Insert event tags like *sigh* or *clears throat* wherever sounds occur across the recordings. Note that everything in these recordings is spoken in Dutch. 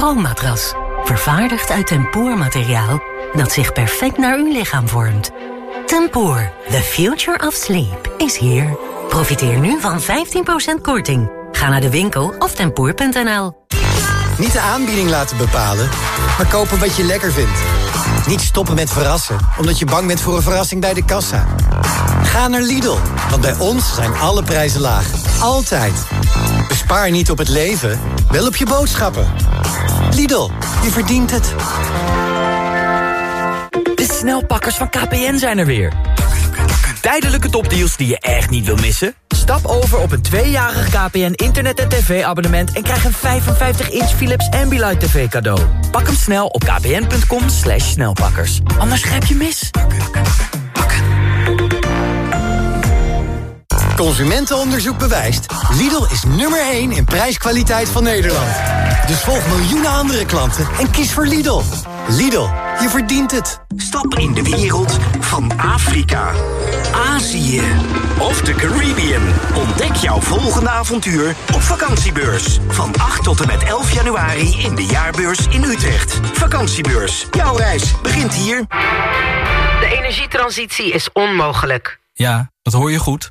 Pro-matras. Vervaardigd uit tempoormateriaal dat zich perfect naar uw lichaam vormt. Tempoor, the future of sleep, is here. Profiteer nu van 15% korting. Ga naar de winkel of tempoor.nl. Niet de aanbieding laten bepalen, maar kopen wat je lekker vindt. Niet stoppen met verrassen, omdat je bang bent voor een verrassing bij de kassa. Ga naar Lidl, want bij ons zijn alle prijzen laag. Altijd. Bespaar niet op het leven, wel op je boodschappen. Lidl, je verdient het. De snelpakkers van KPN zijn er weer. Tijdelijke topdeals die je echt niet wil missen? Stap over op een tweejarig KPN internet- en tv-abonnement... en krijg een 55-inch Philips Ambilight TV cadeau. Pak hem snel op kpn.com slash snelpakkers. Anders grijp je mis. Consumentenonderzoek bewijst. Lidl is nummer 1 in prijskwaliteit van Nederland. Dus volg miljoenen andere klanten en kies voor Lidl. Lidl, je verdient het. Stap in de wereld van Afrika, Azië of de Caribbean. Ontdek jouw volgende avontuur op vakantiebeurs. Van 8 tot en met 11 januari in de jaarbeurs in Utrecht. Vakantiebeurs. Jouw reis begint hier. De energietransitie is onmogelijk. Ja, dat hoor je goed.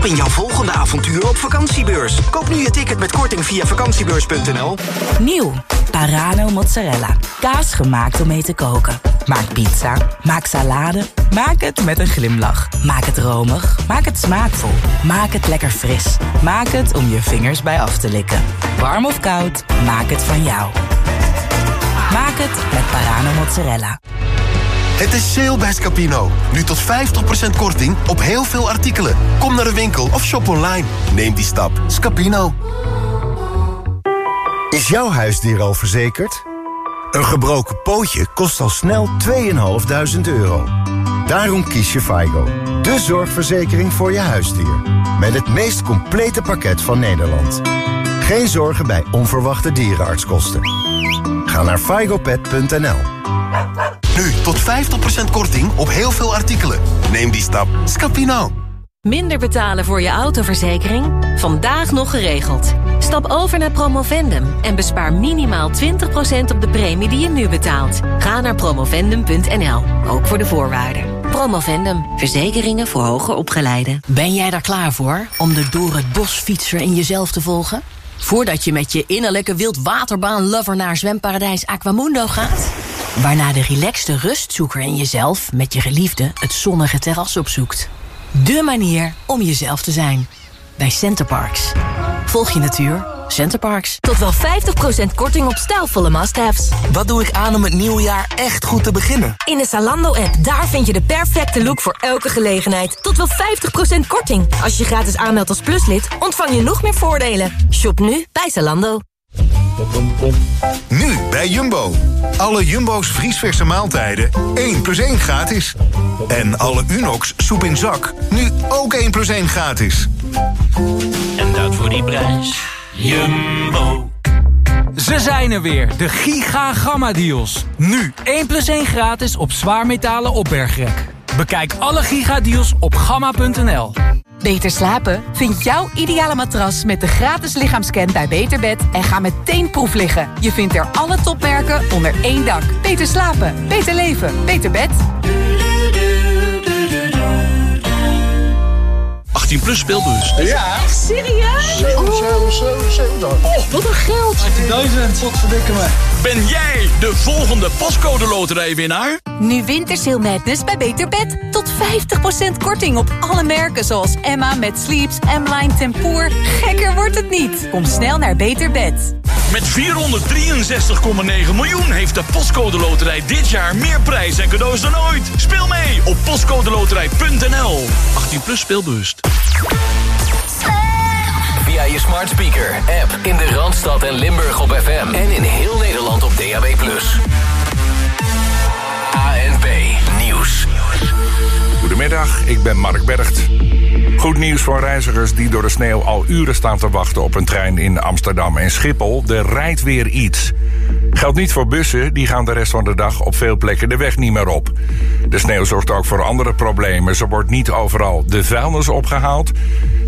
Stap in jouw volgende avontuur op vakantiebeurs. Koop nu je ticket met korting via vakantiebeurs.nl. Nieuw, Parano mozzarella. Kaas gemaakt om mee te koken. Maak pizza, maak salade, maak het met een glimlach. Maak het romig, maak het smaakvol. Maak het lekker fris. Maak het om je vingers bij af te likken. Warm of koud, maak het van jou. Maak het met Parano mozzarella. Het is sale bij Scapino. Nu tot 50% korting op heel veel artikelen. Kom naar de winkel of shop online. Neem die stap. Scapino. Is jouw huisdier al verzekerd? Een gebroken pootje kost al snel 2.500 euro. Daarom kies je FIGO, de zorgverzekering voor je huisdier. Met het meest complete pakket van Nederland. Geen zorgen bij onverwachte dierenartskosten. Ga naar figopet.nl. Nu tot 50% korting op heel veel artikelen. Neem die stap. Scapino. Minder betalen voor je autoverzekering? Vandaag nog geregeld. Stap over naar Promovendum en bespaar minimaal 20% op de premie die je nu betaalt. Ga naar promovendum.nl, ook voor de voorwaarden. Promovendum, verzekeringen voor hoger opgeleiden. Ben jij daar klaar voor om de door het bos fietser in jezelf te volgen? Voordat je met je innerlijke wildwaterbaan-lover naar zwemparadijs Aquamundo gaat? Waarna de relaxte rustzoeker in jezelf met je geliefde het zonnige terras opzoekt. De manier om jezelf te zijn. Bij Centerparks. Volg je natuur. Centerparks. Tot wel 50% korting op stijlvolle must-haves. Wat doe ik aan om het nieuwe jaar echt goed te beginnen? In de Zalando-app, daar vind je de perfecte look voor elke gelegenheid. Tot wel 50% korting. Als je gratis aanmeldt als pluslid, ontvang je nog meer voordelen. Shop nu bij Zalando. Nu bij Jumbo. Alle Jumbo's vriesverse maaltijden 1 plus 1 gratis. En alle Unox soep in zak nu ook 1 plus 1 gratis. En dat voor die prijs. Jumbo. Ze zijn er weer, de Giga Gamma Deals. Nu 1 plus 1 gratis op zwaarmetalen opbergrek. Bekijk alle Giga Deals op gamma.nl. Beter slapen? Vind jouw ideale matras met de gratis lichaamscan bij Beterbed en ga meteen proef liggen. Je vindt er alle topmerken onder één dak. Beter slapen, beter leven, beter bed. 18 plus speelbus. Ja. Echt serieus? 7, 7, 7, 7. Oh, wat een geld. 18.000, wat verdikken me. Ben jij de volgende pascode loterijwinnaar? Nu Wintersail Madness bij Beter Bed. Tot 50% korting op alle merken zoals Emma met Sleeps, M-Line Tempoor. Gekker wordt het niet. Kom snel naar Beter Bed. Met 463,9 miljoen heeft de Postcode Loterij dit jaar meer prijs en cadeaus dan ooit. Speel mee op postcodeloterij.nl. 18 plus speelbewust. Via je smart speaker, app in de Randstad en Limburg op FM. En in heel Nederland op DAB+. ANP Nieuws. Goedemiddag, ik ben Mark Bergt. Goed nieuws voor reizigers die door de sneeuw al uren staan te wachten op een trein in Amsterdam en Schiphol. Er rijdt weer iets. Geldt niet voor bussen, die gaan de rest van de dag op veel plekken de weg niet meer op. De sneeuw zorgt ook voor andere problemen. Zo wordt niet overal de vuilnis opgehaald.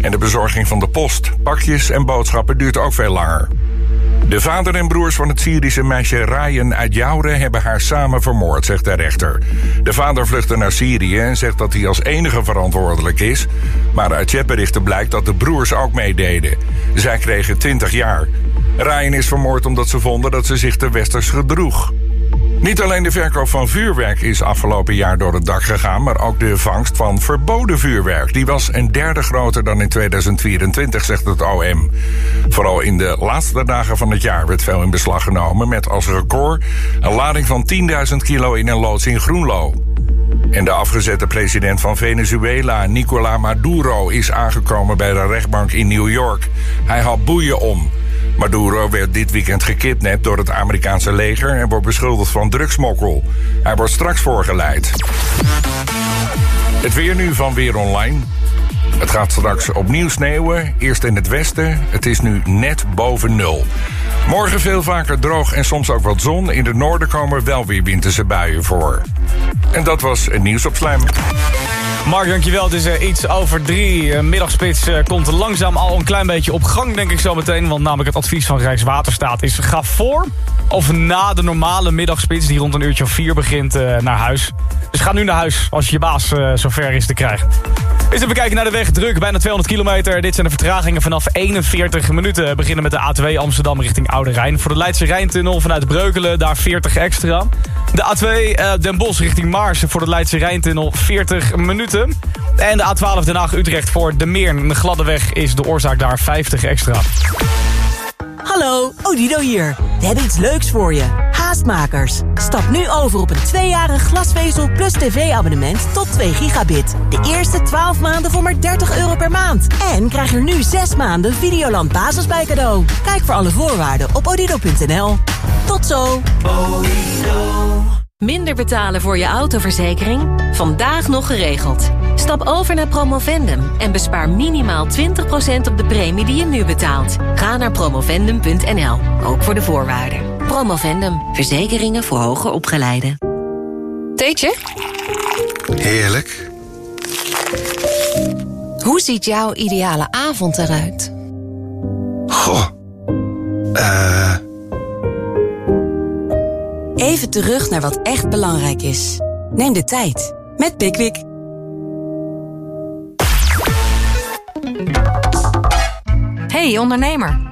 En de bezorging van de post, pakjes en boodschappen duurt ook veel langer. De vader en broers van het Syrische meisje Ryan uit Joure hebben haar samen vermoord, zegt de rechter. De vader vluchtte naar Syrië en zegt dat hij als enige verantwoordelijk is. Maar uit chatberichten blijkt dat de broers ook meededen. Zij kregen 20 jaar. Ryan is vermoord omdat ze vonden dat ze zich te westers gedroeg. Niet alleen de verkoop van vuurwerk is afgelopen jaar door het dak gegaan, maar ook de vangst van verboden vuurwerk. Die was een derde groter dan in 2024, zegt het OM. Vooral in de laatste dagen van het jaar werd veel in beslag genomen, met als record een lading van 10.000 kilo in een loods in Groenlo. En de afgezette president van Venezuela, Nicolás Maduro, is aangekomen bij de rechtbank in New York. Hij had boeien om. Maduro werd dit weekend gekidnapt door het Amerikaanse leger en wordt beschuldigd van drugsmokkel. Hij wordt straks voorgeleid. Het weer nu van Weer Online. Het gaat straks opnieuw sneeuwen, eerst in het westen. Het is nu net boven nul. Morgen veel vaker droog en soms ook wat zon. In het noorden komen wel weer winterse buien voor. En dat was het nieuws op Slam. Mark, dankjewel. Het is uh, iets over drie. Uh, middagspits uh, komt langzaam al een klein beetje op gang, denk ik zo meteen. Want namelijk het advies van Rijkswaterstaat is... ga voor of na de normale middagspits, die rond een uurtje of vier begint, naar huis. Dus ga nu naar huis als je baas zover is te krijgen. Eens even kijken naar de weg. Druk, bijna 200 kilometer. Dit zijn de vertragingen vanaf 41 minuten. We beginnen met de A2 Amsterdam richting Oude Rijn. Voor de Leidse Rijntunnel vanuit Breukelen, daar 40 extra. De A2 Den Bosch richting Maarsen voor de Leidse Rijntunnel 40 minuten. En de A12 Den Haag-Utrecht voor de Meer. Een gladde weg is de oorzaak daar 50 extra. Hallo, Odido hier. We hebben iets leuks voor je. Haastmakers. Stap nu over op een tweejarig glasvezel plus tv-abonnement tot 2 gigabit. De eerste 12 maanden voor maar 30 euro per maand. En krijg er nu 6 maanden Videoland Basis bij cadeau. Kijk voor alle voorwaarden op odido.nl. Tot zo. Minder betalen voor je autoverzekering? Vandaag nog geregeld. Stap over naar Promovendum en bespaar minimaal 20% op de premie die je nu betaalt. Ga naar promovendum.nl, ook voor de voorwaarden. Promovendum, verzekeringen voor hoger opgeleiden. Theetje? Heerlijk. Hoe ziet jouw ideale avond eruit? Goh. Eh... Even terug naar wat echt belangrijk is. Neem de tijd met Pickwick. Hey ondernemer,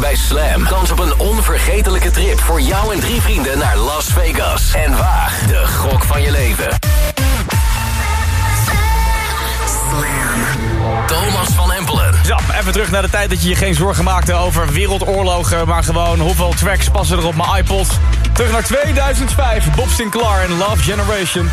Bij Slam kans op een onvergetelijke trip voor jou en drie vrienden naar Las Vegas. En waag de gok van je leven. Thomas van Empelen. Zo, even terug naar de tijd dat je je geen zorgen maakte over wereldoorlogen... maar gewoon hoeveel tracks passen er op mijn iPod. Terug naar 2005, Bob Sinclair en Love Generation.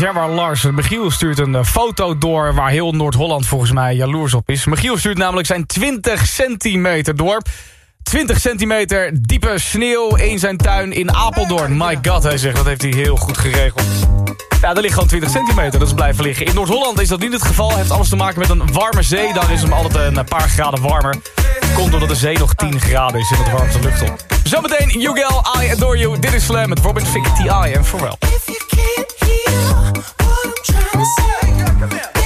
Gerard Larsen. Michiel stuurt een eh, foto door waar heel Noord-Holland volgens mij jaloers op is. Michiel stuurt namelijk zijn 20 centimeter dorp, 20 centimeter diepe sneeuw in zijn tuin in Apeldoorn. My god, hij zegt, dat heeft hij heel goed geregeld. Ja, er ligt gewoon 20 centimeter, dat is blijven liggen. In Noord-Holland is dat niet het geval. Het heeft alles te maken met een warme zee. Daar is hem altijd een eh, paar graden warmer. Komt doordat de zee nog 10 graden is in het warmste lucht op. Zometeen, Jugel, I Adore You. Dit is Slam met Robin Fick, T.I. en Pharrell. what I'm trying to say.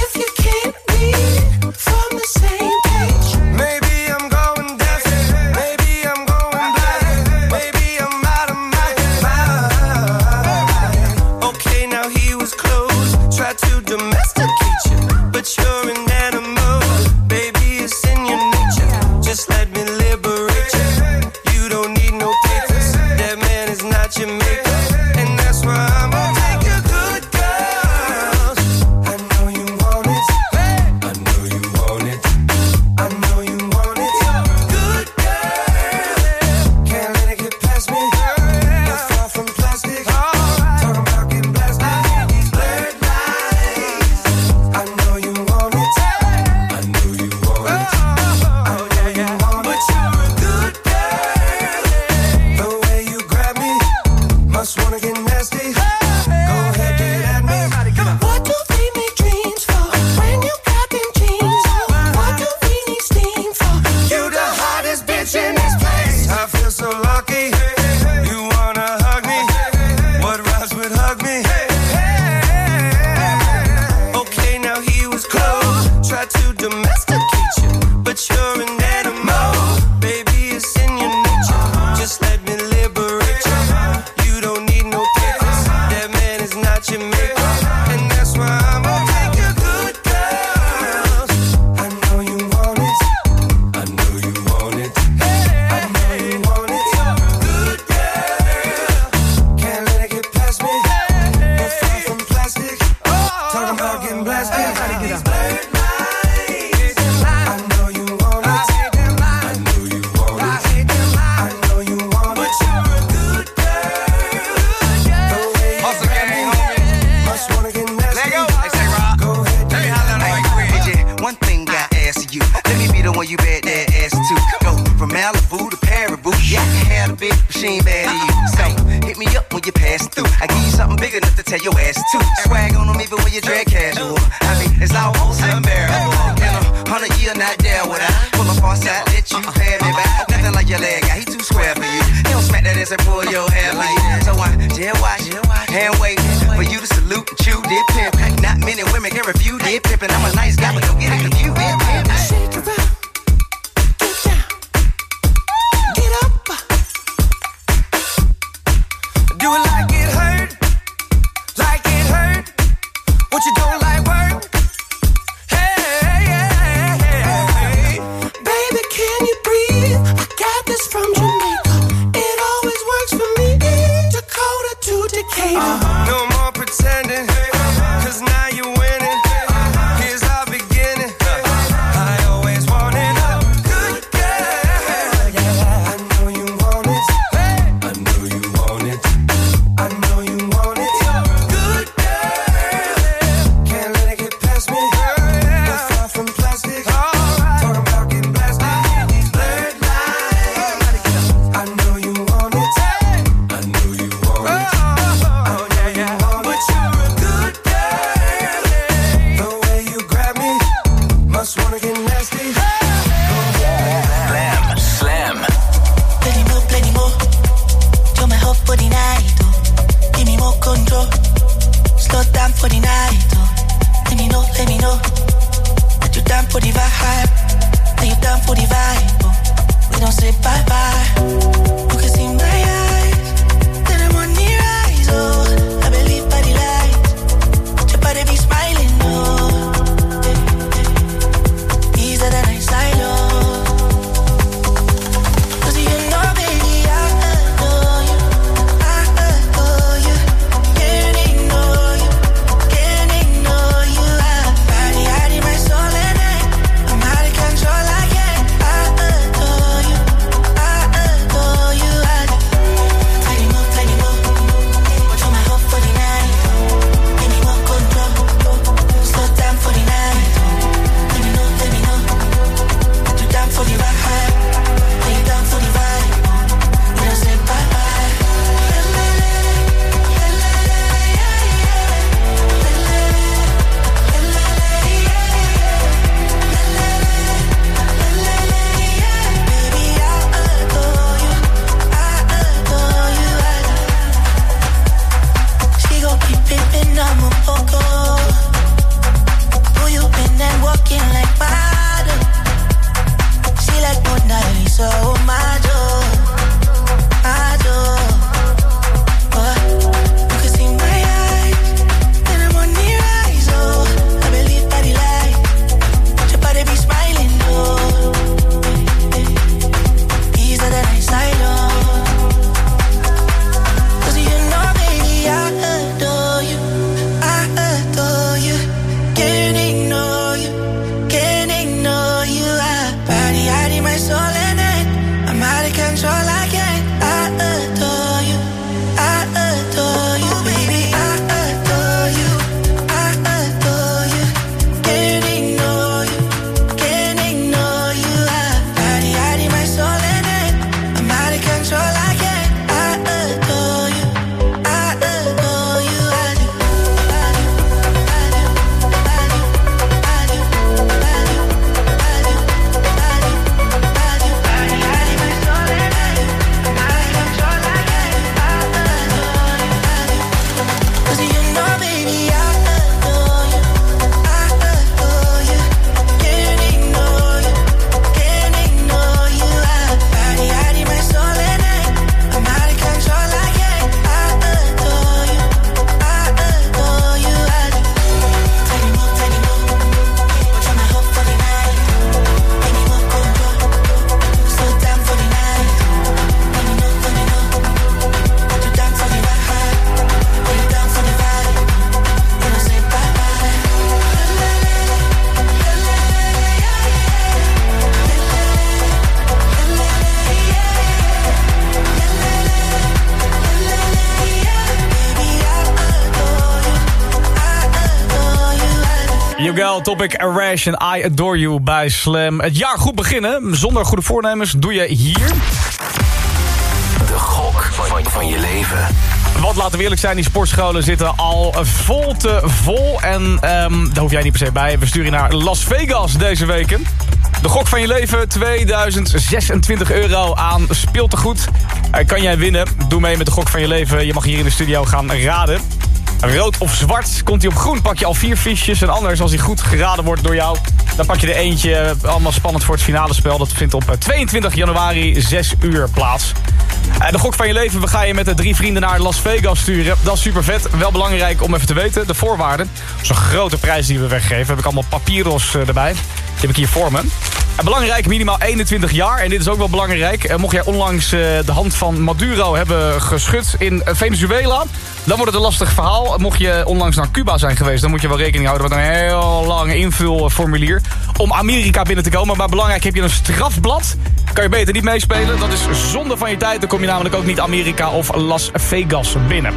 You Girl, Topic, Arash en I Adore You bij Slam. Het jaar goed beginnen, zonder goede voornemens, doe je hier... De gok van, van je leven. Want laten we eerlijk zijn, die sportscholen zitten al vol te vol. En ehm, daar hoef jij niet per se bij. We sturen je naar Las Vegas deze weken. De gok van je leven, 2026 euro aan speeltegoed. Eh, kan jij winnen? Doe mee met de gok van je leven. Je mag hier in de studio gaan raden. Rood of zwart, komt hij op groen, pak je al vier fiches. En anders, als hij goed geraden wordt door jou... dan pak je er eentje. Allemaal spannend voor het finale spel. Dat vindt op eh, 22 januari 6 uur plaats. Eh, De gok van je leven, we gaan je met de drie vrienden naar Las Vegas sturen. Dat is super vet. Wel belangrijk om even te weten, de voorwaarden. Een grote prijs die we weggeven. Heb ik allemaal papieros eh, erbij. Die heb ik hier voor me. Eh, Belangrijk, minimaal 21 jaar. En dit is ook wel belangrijk. Mocht jij onlangs de hand van Maduro hebben geschud in Venezuela... dan wordt het een lastig verhaal. Mocht je onlangs naar Cuba zijn geweest... dan moet je wel rekening houden met een heel lang invulformulier... om Amerika binnen te komen. Maar belangrijk, heb je een strafblad... kan je beter niet meespelen. Dat is zonde van je tijd. Kom je namelijk ook niet Amerika of Las Vegas binnen.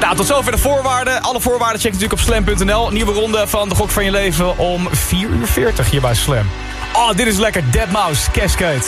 Nou, tot zover de voorwaarden. Alle voorwaarden check natuurlijk op slam.nl. Nieuwe ronde van de gok van je leven om 4 uur 40 hier bij Slam. Oh, dit is lekker. Dead Mouse, Cascade.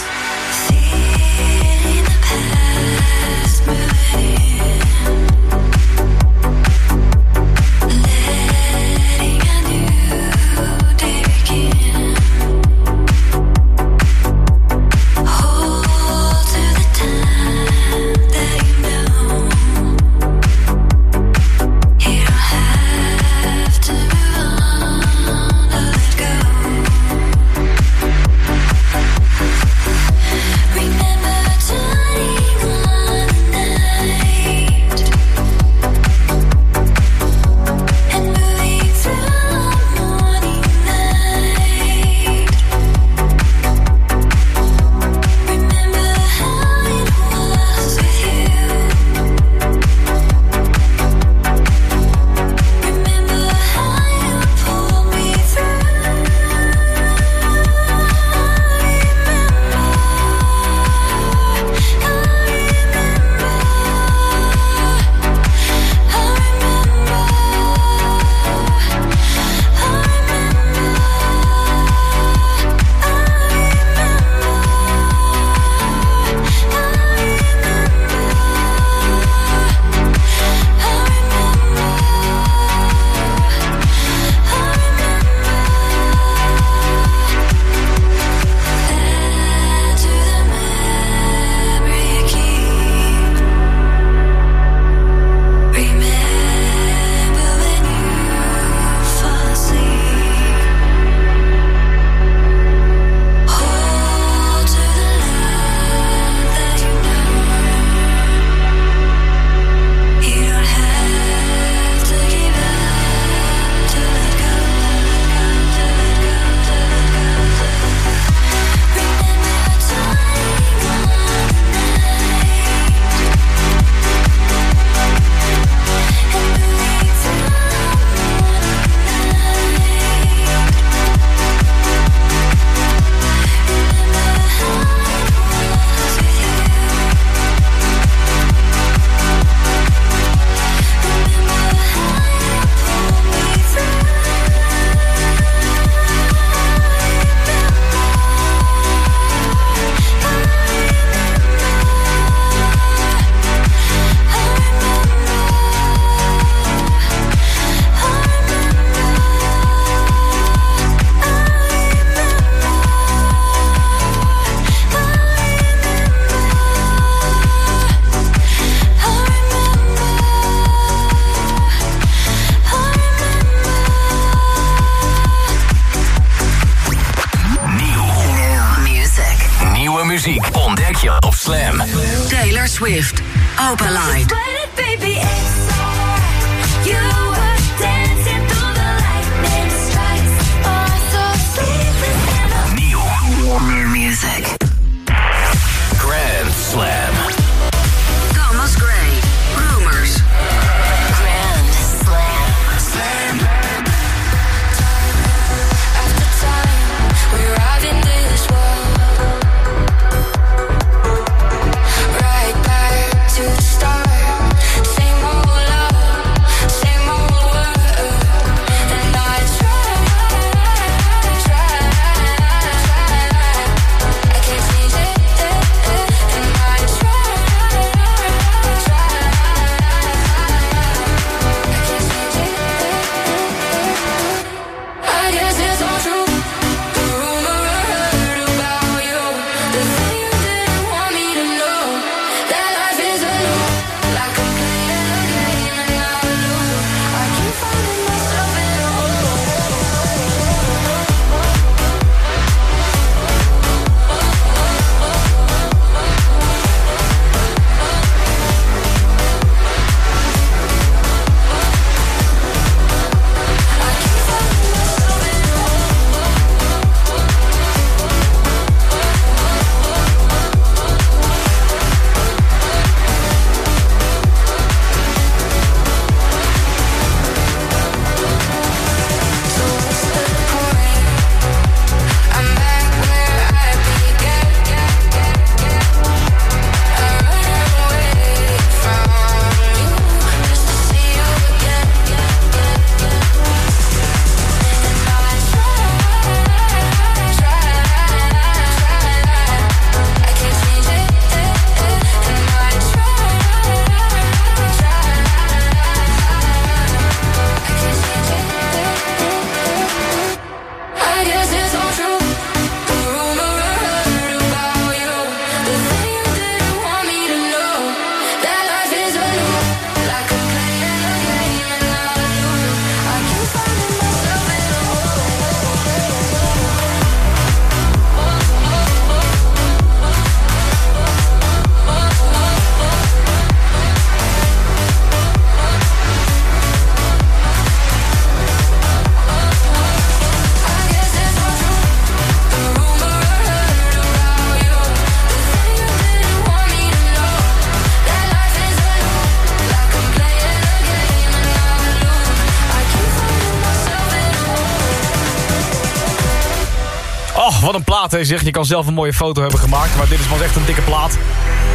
Plaat, hè, zeg. Je kan zelf een mooie foto hebben gemaakt, maar dit is wel echt een dikke plaat.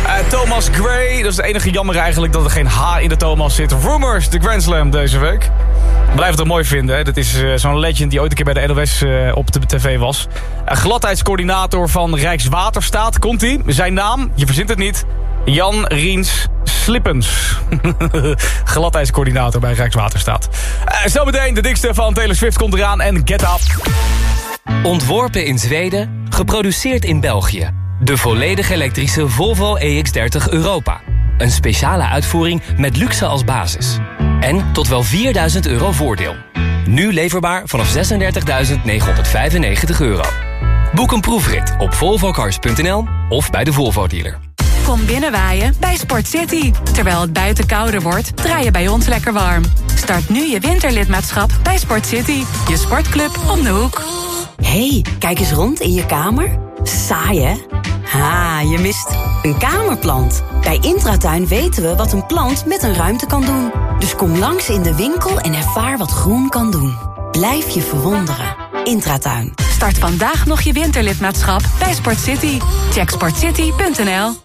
Eh, Thomas Gray, dat is het enige jammer eigenlijk dat er geen H in de Thomas zit. Rumors, de Grand Slam deze week. Blijf het er mooi vinden. Hè. Dat is eh, zo'n legend die ooit een keer bij de NOS eh, op de tv was. Gladheidscoördinator van Rijkswaterstaat, komt hij. Zijn naam, je verzint het niet, Jan Riens Slippens. *laughs* Gladheidscoördinator bij Rijkswaterstaat. Uh, zometeen de dikste van Taylor Swift komt eraan en Get Up. Ontworpen in Zweden, geproduceerd in België. De volledig elektrische Volvo EX30 Europa. Een speciale uitvoering met luxe als basis. En tot wel 4000 euro voordeel. Nu leverbaar vanaf 36.995 euro. Boek een proefrit op volvocars.nl of bij de Volvo dealer. Kom binnenwaaien bij Sport City. Terwijl het buiten kouder wordt, draai je bij ons lekker warm. Start nu je winterlidmaatschap bij Sport City. Je sportclub om de hoek. hey, kijk eens rond in je kamer. Saai, hè? Ha, je mist een kamerplant. Bij Intratuin weten we wat een plant met een ruimte kan doen. Dus kom langs in de winkel en ervaar wat groen kan doen. Blijf je verwonderen. Intratuin. Start vandaag nog je winterlidmaatschap bij Sport City. Check sportcity.nl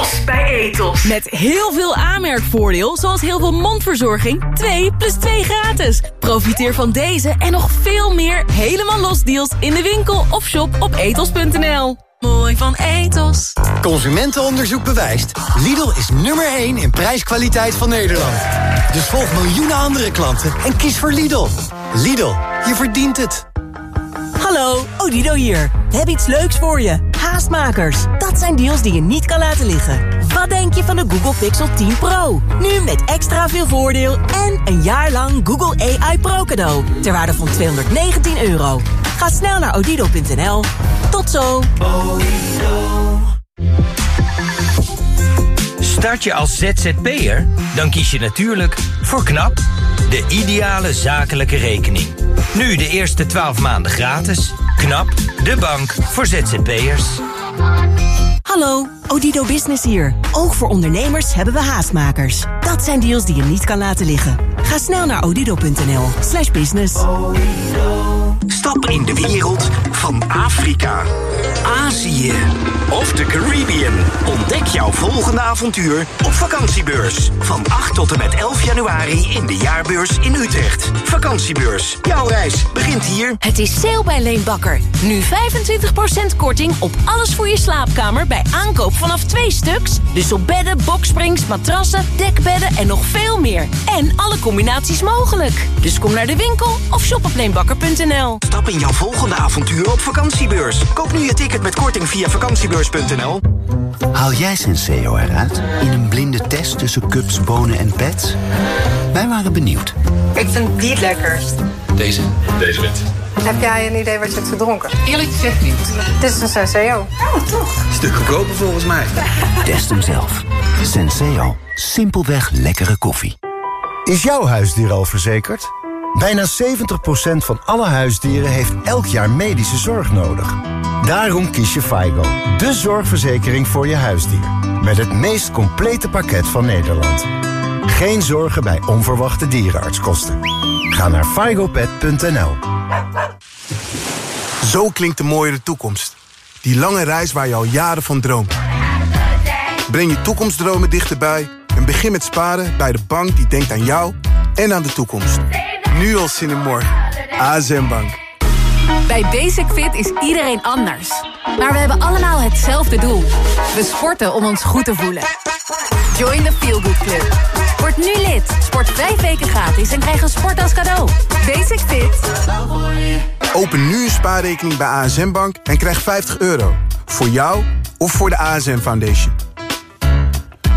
los bij Etos. Met heel veel aanmerkvoordeel, zoals heel veel mondverzorging. 2 plus 2 gratis. Profiteer van deze en nog veel meer helemaal los deals in de winkel of shop op etos.nl. Mooi van Etos. Consumentenonderzoek bewijst. Lidl is nummer 1 in prijskwaliteit van Nederland. Dus volg miljoenen andere klanten en kies voor Lidl. Lidl, je verdient het. Hallo, Odido hier. We hebben iets leuks voor je. Haastmakers. Dat zijn deals die je niet kan laten liggen. Wat denk je van de Google Pixel 10 Pro? Nu met extra veel voordeel en een jaar lang Google AI Pro cadeau. Ter waarde van 219 euro. Ga snel naar odido.nl. Tot zo. Start je als ZZP'er? Dan kies je natuurlijk voor KNAP, de ideale zakelijke rekening. Nu de eerste 12 maanden gratis. KNAP, de bank voor ZZP'ers. Hallo, Odido Business hier. Ook voor ondernemers hebben we haastmakers. Dat zijn deals die je niet kan laten liggen. Ga snel naar odido.nl slash business. Stap in de wereld van Afrika, Azië of de Caribbean. Ontdek jouw volgende avontuur op vakantiebeurs. Van 8 tot en met 11 januari in de jaarbeurs in Utrecht. Vakantiebeurs. Jouw reis begint hier. Het is sale bij Leenbakker. Nu 25% korting op alles voor je slaapkamer bij aankoop vanaf twee stuks. Dus op bedden, boksprings, matrassen, dekbedden en nog veel meer. En alle combinaties mogelijk. Dus kom naar de winkel of shop op leenbakker.nl. Stap in jouw volgende avontuur op vakantiebeurs. Koop nu je ticket met korting via vakantiebeurs.nl. Haal jij Senseo eruit in een blinde test tussen cups, bonen en pets? Wij waren benieuwd. Ik vind die het lekkerst. Deze? Deze wint. Heb jij een idee wat je hebt gedronken? Eerlijk gezegd niet. Dit is een Senseo. Oh, toch? Stuk goedkoper volgens mij. *laughs* Test hem zelf. Senseo. Simpelweg lekkere koffie. Is jouw huisdier al verzekerd? Bijna 70% van alle huisdieren heeft elk jaar medische zorg nodig. Daarom kies je FIGO, de zorgverzekering voor je huisdier. Met het meest complete pakket van Nederland. Geen zorgen bij onverwachte dierenartskosten. Ga naar figopet.nl Zo klinkt de mooiere toekomst. Die lange reis waar je al jaren van droomt. Breng je toekomstdromen dichterbij en begin met sparen bij de bank die denkt aan jou en aan de toekomst. Nu al zin in morgen. ASM Bank. Bij Basic Fit is iedereen anders. Maar we hebben allemaal hetzelfde doel. We sporten om ons goed te voelen. Join the Feel Good Club. Word nu lid. Sport vijf weken gratis en krijg een sport als cadeau. Basic Fit. Open nu een spaarrekening bij ASM Bank en krijg 50 euro. Voor jou of voor de ASM Foundation.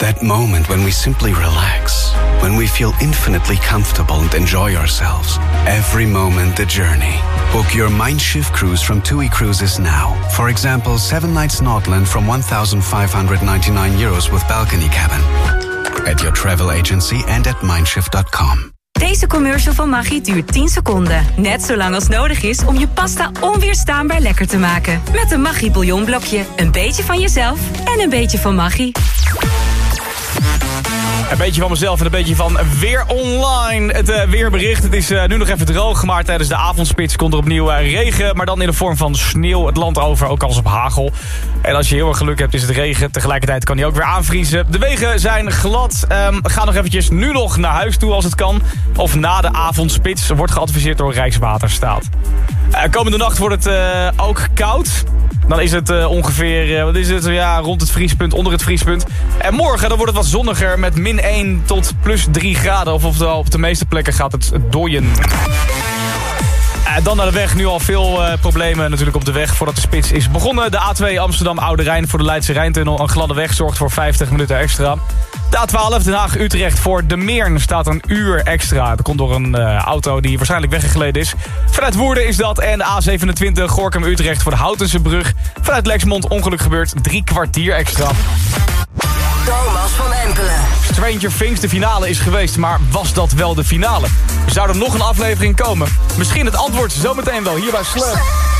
That moment when we simply relax, when we feel infinitely comfortable and enjoy ourselves. Every moment the journey. Book your Mindshift cruise from TUI Cruises now. For example, seven nights Nordland from 1,599 euros with balcony cabin. At your travel agency and at mindshift.com. Deze commercial van Maggi duurt 10 seconden. Net zo lang als nodig is om je pasta onweerstaanbaar lekker te maken. Met een Maggi bouillonblokje. Een beetje van jezelf en een beetje van Maggi. Een beetje van mezelf en een beetje van weer online. Het uh, weerbericht. Het is uh, nu nog even droog, maar tijdens de avondspits komt er opnieuw uh, regen. Maar dan in de vorm van sneeuw het land over, ook als op hagel. En als je heel erg geluk hebt is het regen. Tegelijkertijd kan die ook weer aanvriezen. De wegen zijn glad. Um, ga nog eventjes nu nog naar huis toe als het kan. Of na de avondspits wordt geadviseerd door Rijkswaterstaat. komende nacht wordt het ook koud. Dan is het uh, ongeveer uh, wat is het, ja, rond het vriespunt, onder het vriespunt. En morgen dan wordt het wat zonniger met min 1 tot plus 3 graden. Of oftewel op de meeste plekken gaat het dooien. Dan naar de weg. Nu al veel uh, problemen natuurlijk op de weg voordat de spits is begonnen. De A2 Amsterdam Oude Rijn voor de Leidse Rijntunnel. Een gladde weg zorgt voor 50 minuten extra. De A12 Den Haag Utrecht voor de Meern staat een uur extra. Dat komt door een uh, auto die waarschijnlijk weggegleden is. Vanuit Woerden is dat. En de A27 Gorkum Utrecht voor de Houtense brug. Vanuit Lexmond ongeluk gebeurt drie kwartier extra. Thomas van Empelen. Stranger Things, de finale is geweest, maar was dat wel de finale? Zou er nog een aflevering komen? Misschien het antwoord zometeen wel, hier bij Slam.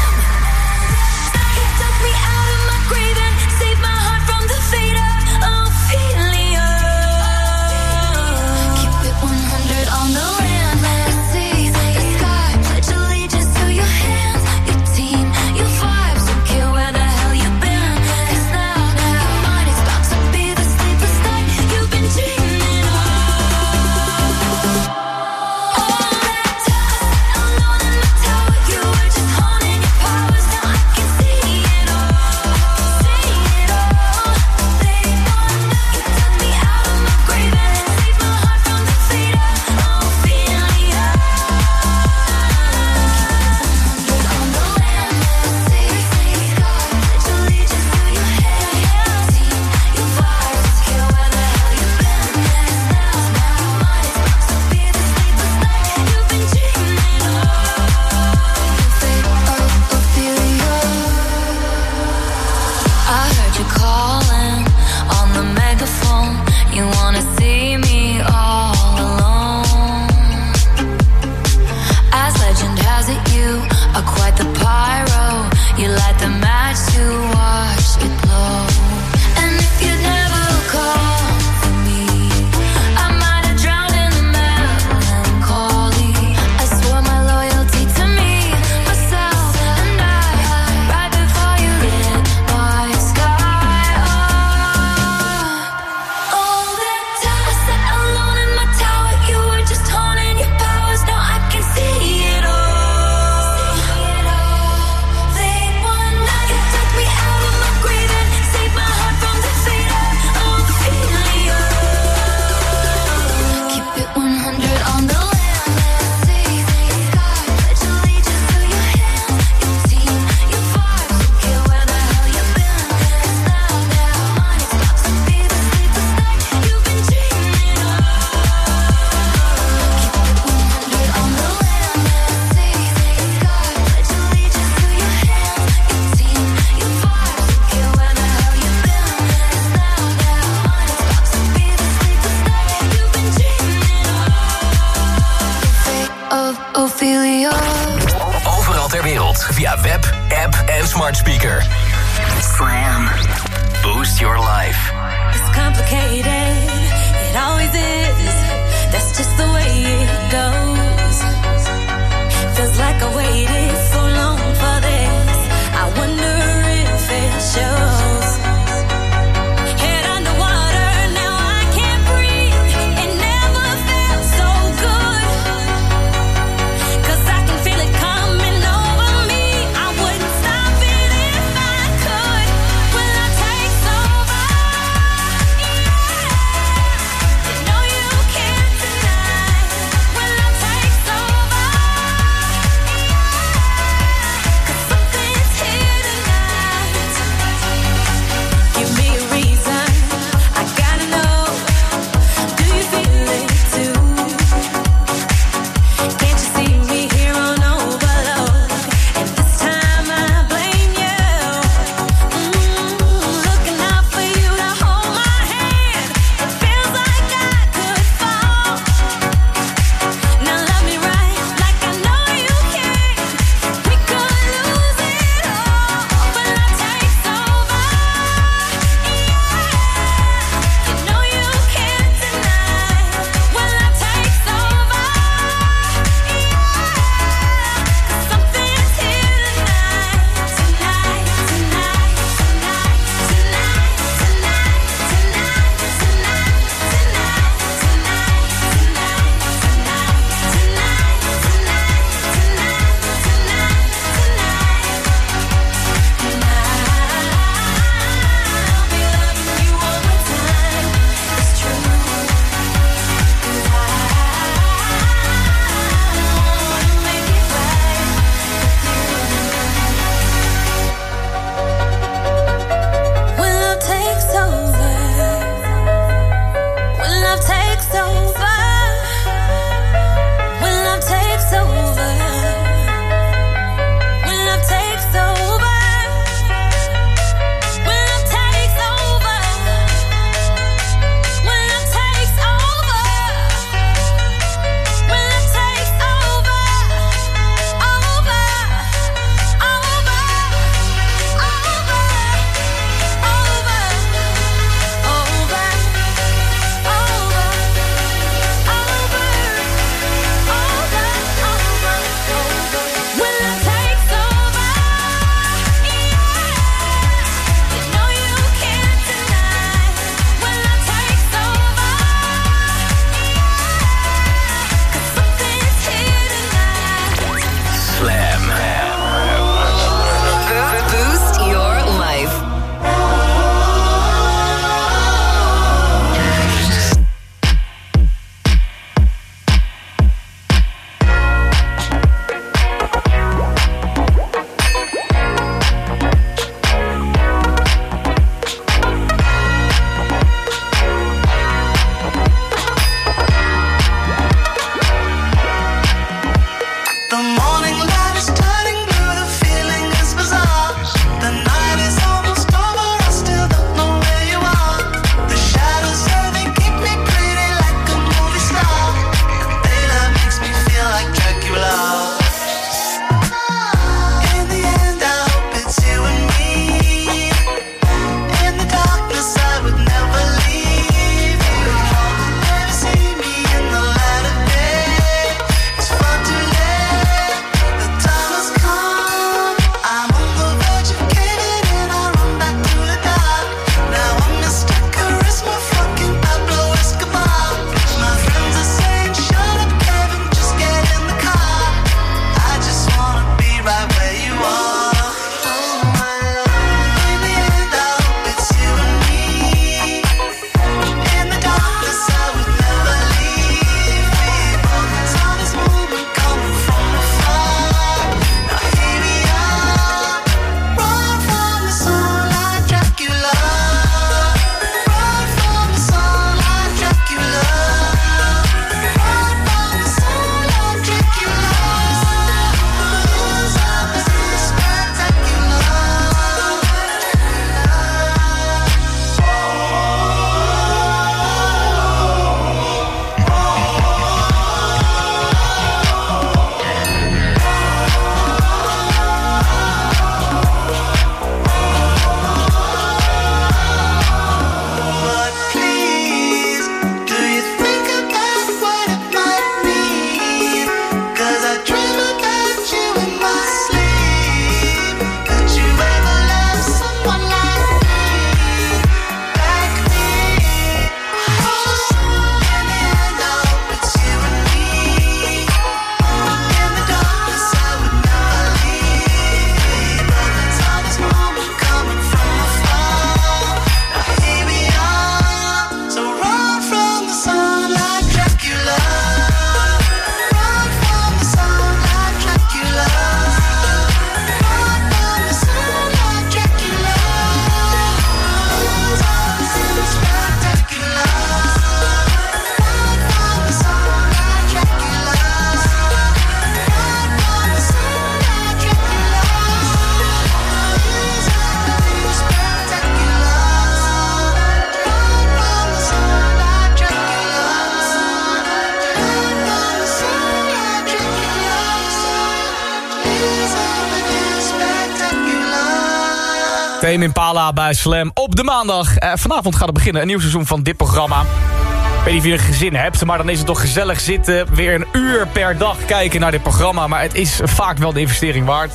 Tame Impala bij Slam op de maandag. Eh, vanavond gaat het beginnen, een nieuw seizoen van dit programma. Ik weet niet of je een gezin hebt, maar dan is het toch gezellig zitten. Weer een uur per dag kijken naar dit programma. Maar het is vaak wel de investering waard.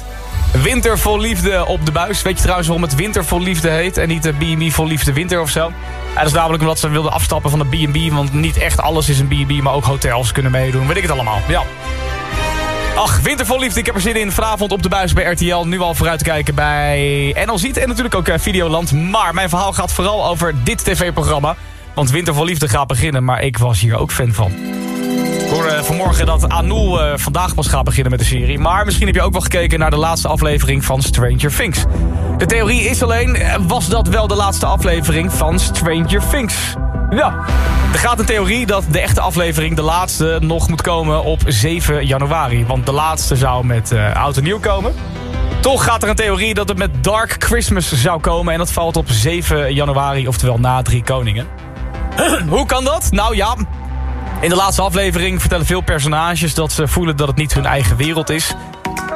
Winter vol liefde op de buis. Weet je trouwens waarom het winter vol liefde heet? En niet de B&B vol liefde winter of zo? Dat is namelijk omdat ze wilden afstappen van de B&B. Want niet echt alles is een B&B, maar ook hotels kunnen meedoen. Weet ik het allemaal, ja. Ach, winter liefde. Ik heb er zin in. Vanavond op de buis bij RTL. Nu al vooruit te kijken bij NL Ziet. En natuurlijk ook eh, Videoland. Maar mijn verhaal gaat vooral over dit tv-programma. Want Winter liefde gaat beginnen. Maar ik was hier ook fan van. Ik hoorde vanmorgen dat Anoul eh, vandaag pas gaat beginnen met de serie. Maar misschien heb je ook wel gekeken naar de laatste aflevering van Stranger Things. De theorie is alleen, eh, was dat wel de laatste aflevering van Stranger Things? Ja, er gaat een theorie dat de echte aflevering, de laatste, nog moet komen op 7 januari. Want de laatste zou met uh, oud en nieuw komen. Toch gaat er een theorie dat het met Dark Christmas zou komen. En dat valt op 7 januari, oftewel na Drie Koningen. *clears throat* Hoe kan dat? Nou ja, in de laatste aflevering vertellen veel personages dat ze voelen dat het niet hun eigen wereld is.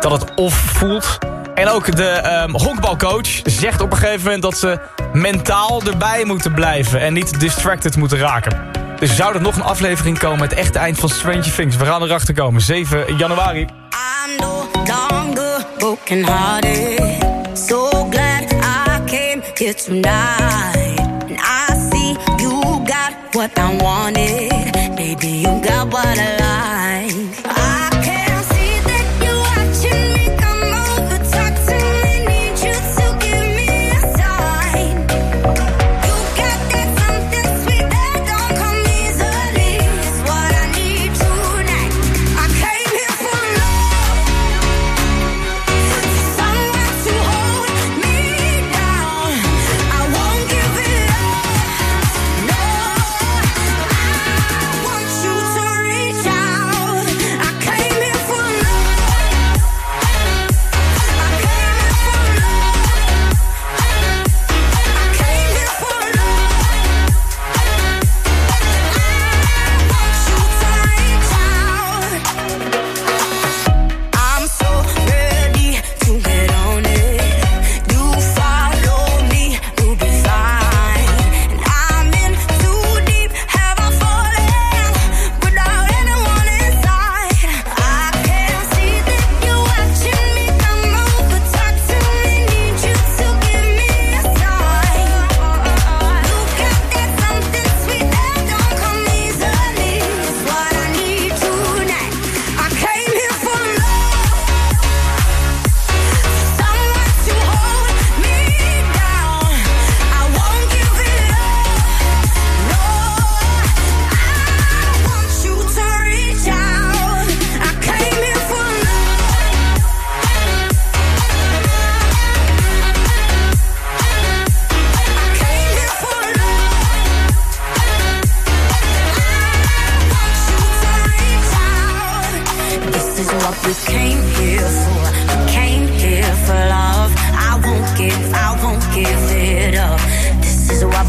Dat het off voelt. En ook de um, honkbalcoach zegt op een gegeven moment dat ze mentaal erbij moeten blijven. En niet distracted moeten raken. Dus zou er nog een aflevering komen het echte eind van Stranger Things. We gaan erachter komen. 7 januari. I'm no longer. So glad I came here tonight. And I see you got what I wanted. Baby, you got what I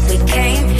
we came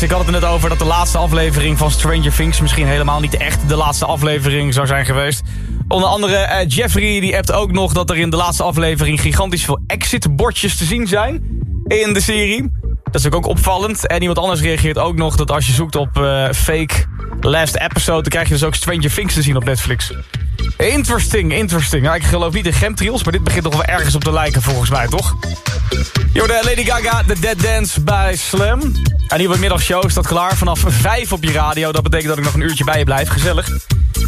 Dance. Ik had het net over dat de laatste aflevering van Stranger Things... misschien helemaal niet echt de laatste aflevering zou zijn geweest. Onder andere eh, Jeffrey die appt ook nog dat er in de laatste aflevering... gigantisch veel exit-bordjes te zien zijn in de serie. Dat is ook opvallend. En iemand anders reageert ook nog dat als je zoekt op eh, fake last episode... dan krijg je dus ook Stranger Things te zien op Netflix. Interesting, interesting. Nou, ik geloof niet in chemtrails, maar dit begint toch wel ergens op te lijken volgens mij, toch? Jorde, Lady Gaga, The Dead Dance bij Slam. Een nieuwe middagshow staat klaar vanaf 5 op je radio. Dat betekent dat ik nog een uurtje bij je blijf. Gezellig.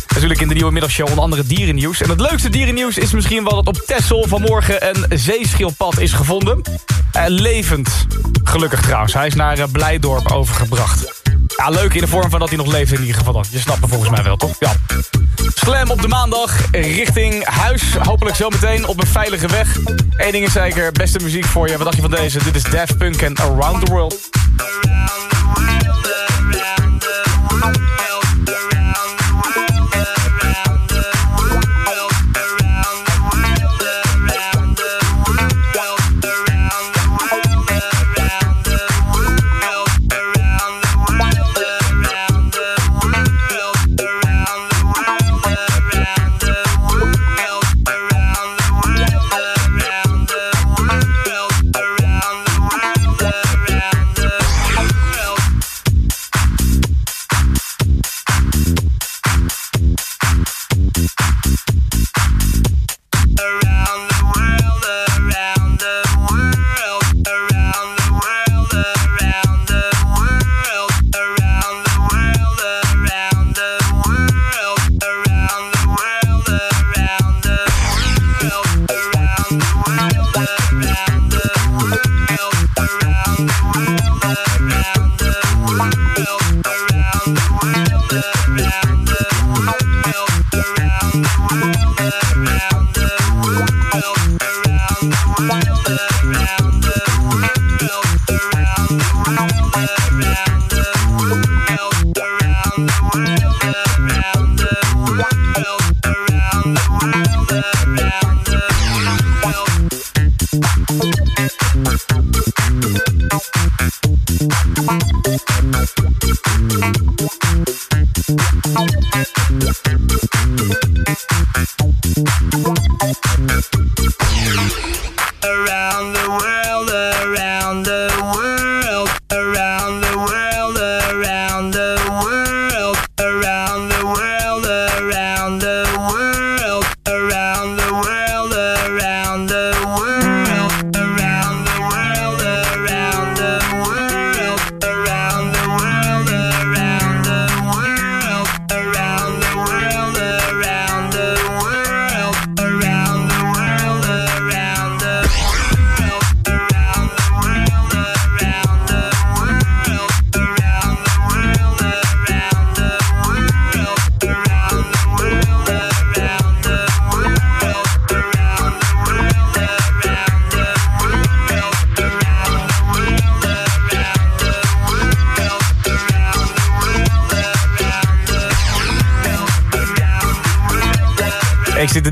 Natuurlijk in de nieuwe middagshow onder andere dierennieuws. En het leukste dierennieuws is misschien wel dat op Texel vanmorgen een zeeschildpad is gevonden. Uh, levend. Gelukkig trouwens. Hij is naar uh, Blijdorp overgebracht. Ja, leuk in de vorm van dat hij nog leeft in ieder geval. dan. Je snapt me volgens mij wel, toch? Ja. Slam op de maandag richting huis. Hopelijk zometeen op een veilige weg. Eén ding is zeker, beste muziek voor je. Wat dacht je van deze? Dit is Daft Punk en Around the World.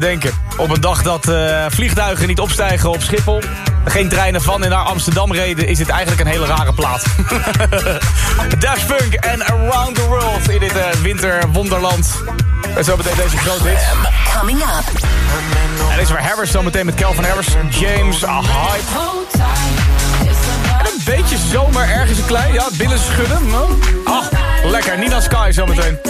Denken, op een dag dat eh, vliegtuigen niet opstijgen op Schiphol... geen treinen van en naar Amsterdam reden... is dit eigenlijk een hele rare plaat. *laughs* Daft Punk en Around the World in dit uh, winterwonderland. En zo meteen deze grote hit. Coming up. En dit is weer Harris, zometeen met Calvin Harris, James, a hype. En een beetje zomer ergens een klein, ja, billen schudden. man. Ach, lekker, Nina Sky zometeen.